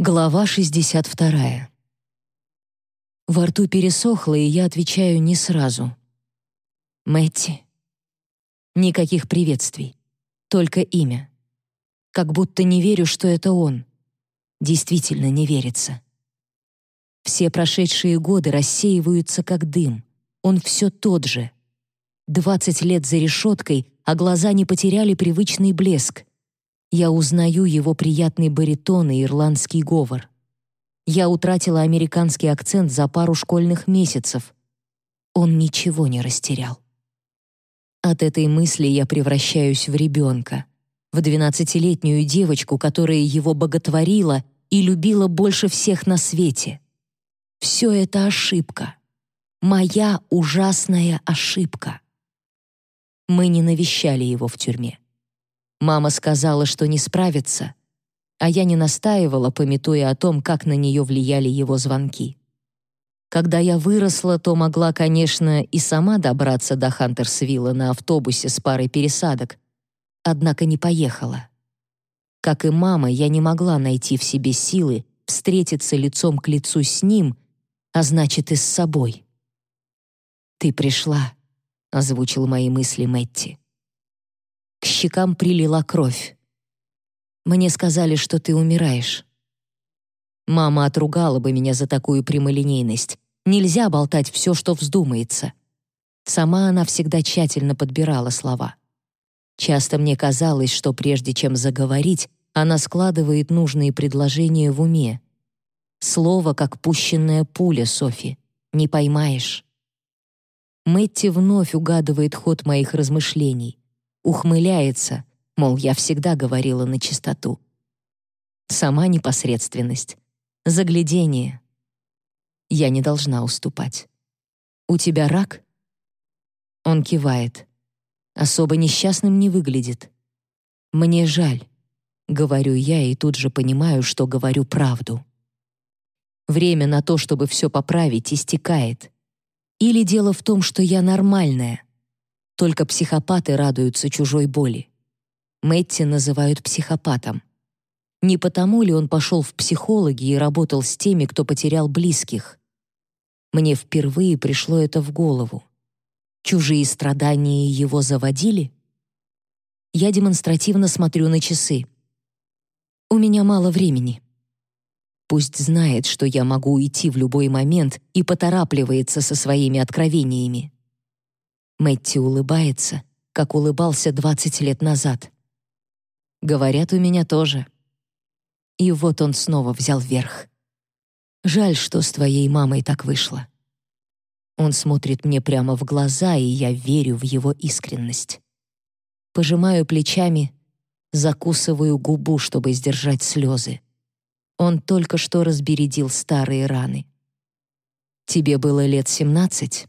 Глава 62. Во рту пересохло, и я отвечаю не сразу. Мэтти. Никаких приветствий. Только имя. Как будто не верю, что это он. Действительно не верится. Все прошедшие годы рассеиваются как дым. Он все тот же. Двадцать лет за решеткой, а глаза не потеряли привычный блеск. Я узнаю его приятный баритон и ирландский говор. Я утратила американский акцент за пару школьных месяцев. Он ничего не растерял. От этой мысли я превращаюсь в ребенка, в двенадцатилетнюю девочку, которая его боготворила и любила больше всех на свете. Все это ошибка. Моя ужасная ошибка. Мы не навещали его в тюрьме. Мама сказала, что не справится, а я не настаивала, пометуя о том, как на нее влияли его звонки. Когда я выросла, то могла, конечно, и сама добраться до Хантерсвилла на автобусе с парой пересадок, однако не поехала. Как и мама, я не могла найти в себе силы встретиться лицом к лицу с ним, а значит и с собой. «Ты пришла», — озвучил мои мысли Мэтти. К щекам прилила кровь. Мне сказали, что ты умираешь. Мама отругала бы меня за такую прямолинейность. Нельзя болтать все, что вздумается. Сама она всегда тщательно подбирала слова. Часто мне казалось, что прежде чем заговорить, она складывает нужные предложения в уме. Слово, как пущенная пуля, Софи. Не поймаешь. Мэтти вновь угадывает ход моих размышлений ухмыляется, мол, я всегда говорила на чистоту. Сама непосредственность, заглядение. Я не должна уступать. «У тебя рак?» Он кивает. Особо несчастным не выглядит. «Мне жаль», — говорю я и тут же понимаю, что говорю правду. Время на то, чтобы все поправить, истекает. Или дело в том, что я нормальная, только психопаты радуются чужой боли. Мэтти называют психопатом. Не потому ли он пошел в психологи и работал с теми, кто потерял близких? Мне впервые пришло это в голову. Чужие страдания его заводили? Я демонстративно смотрю на часы. У меня мало времени. Пусть знает, что я могу уйти в любой момент и поторапливается со своими откровениями. Мэтти улыбается, как улыбался 20 лет назад. Говорят, у меня тоже. И вот он снова взял верх. Жаль, что с твоей мамой так вышло. Он смотрит мне прямо в глаза, и я верю в его искренность. Пожимаю плечами, закусываю губу, чтобы сдержать слезы. Он только что разбередил старые раны. Тебе было лет семнадцать?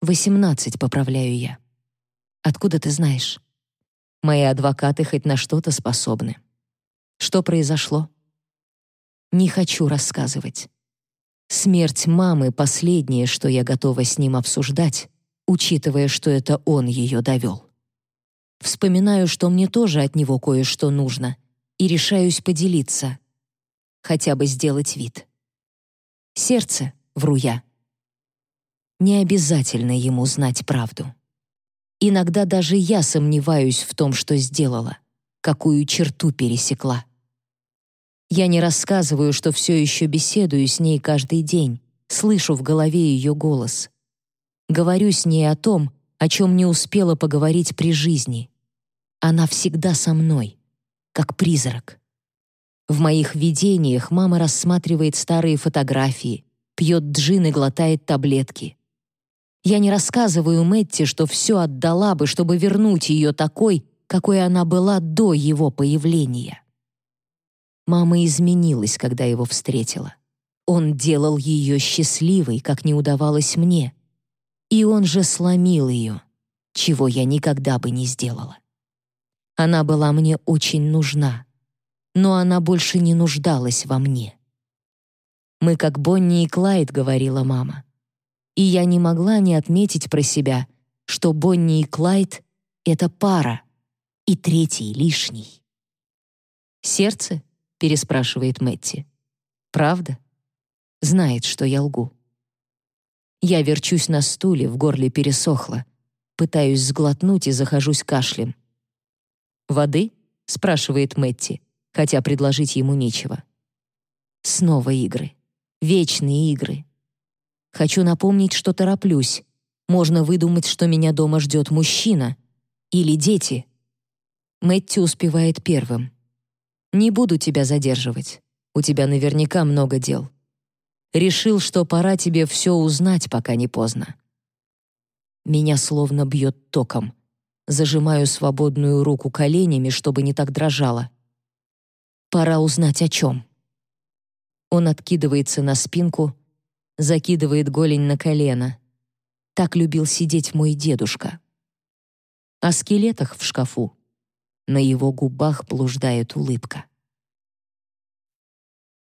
«Восемнадцать», — поправляю я. «Откуда ты знаешь?» «Мои адвокаты хоть на что-то способны». «Что произошло?» «Не хочу рассказывать. Смерть мамы — последнее, что я готова с ним обсуждать, учитывая, что это он ее довел. Вспоминаю, что мне тоже от него кое-что нужно, и решаюсь поделиться, хотя бы сделать вид. «Сердце», — вру я, — не обязательно ему знать правду. Иногда даже я сомневаюсь в том, что сделала, какую черту пересекла. Я не рассказываю, что все еще беседую с ней каждый день, слышу в голове ее голос. Говорю с ней о том, о чем не успела поговорить при жизни. Она всегда со мной, как призрак. В моих видениях мама рассматривает старые фотографии, пьет джин и глотает таблетки. Я не рассказываю Мэтти, что все отдала бы, чтобы вернуть ее такой, какой она была до его появления. Мама изменилась, когда его встретила. Он делал ее счастливой, как не удавалось мне. И он же сломил ее, чего я никогда бы не сделала. Она была мне очень нужна, но она больше не нуждалась во мне. «Мы как Бонни и Клайд», — говорила мама и я не могла не отметить про себя, что Бонни и Клайд — это пара, и третий лишний. «Сердце?» — переспрашивает Мэтти. Правда? Знает, что я лгу. Я верчусь на стуле, в горле пересохло. Пытаюсь сглотнуть и захожусь кашлем. «Воды?» — спрашивает Мэтти, хотя предложить ему нечего. Снова игры. Вечные игры. Хочу напомнить, что тороплюсь. Можно выдумать, что меня дома ждет мужчина. Или дети. Мэтти успевает первым. «Не буду тебя задерживать. У тебя наверняка много дел. Решил, что пора тебе все узнать, пока не поздно». Меня словно бьет током. Зажимаю свободную руку коленями, чтобы не так дрожало. Пора узнать о чем. Он откидывается на спинку, закидывает голень на колено. Так любил сидеть мой дедушка. О скелетах в шкафу. На его губах блуждает улыбка.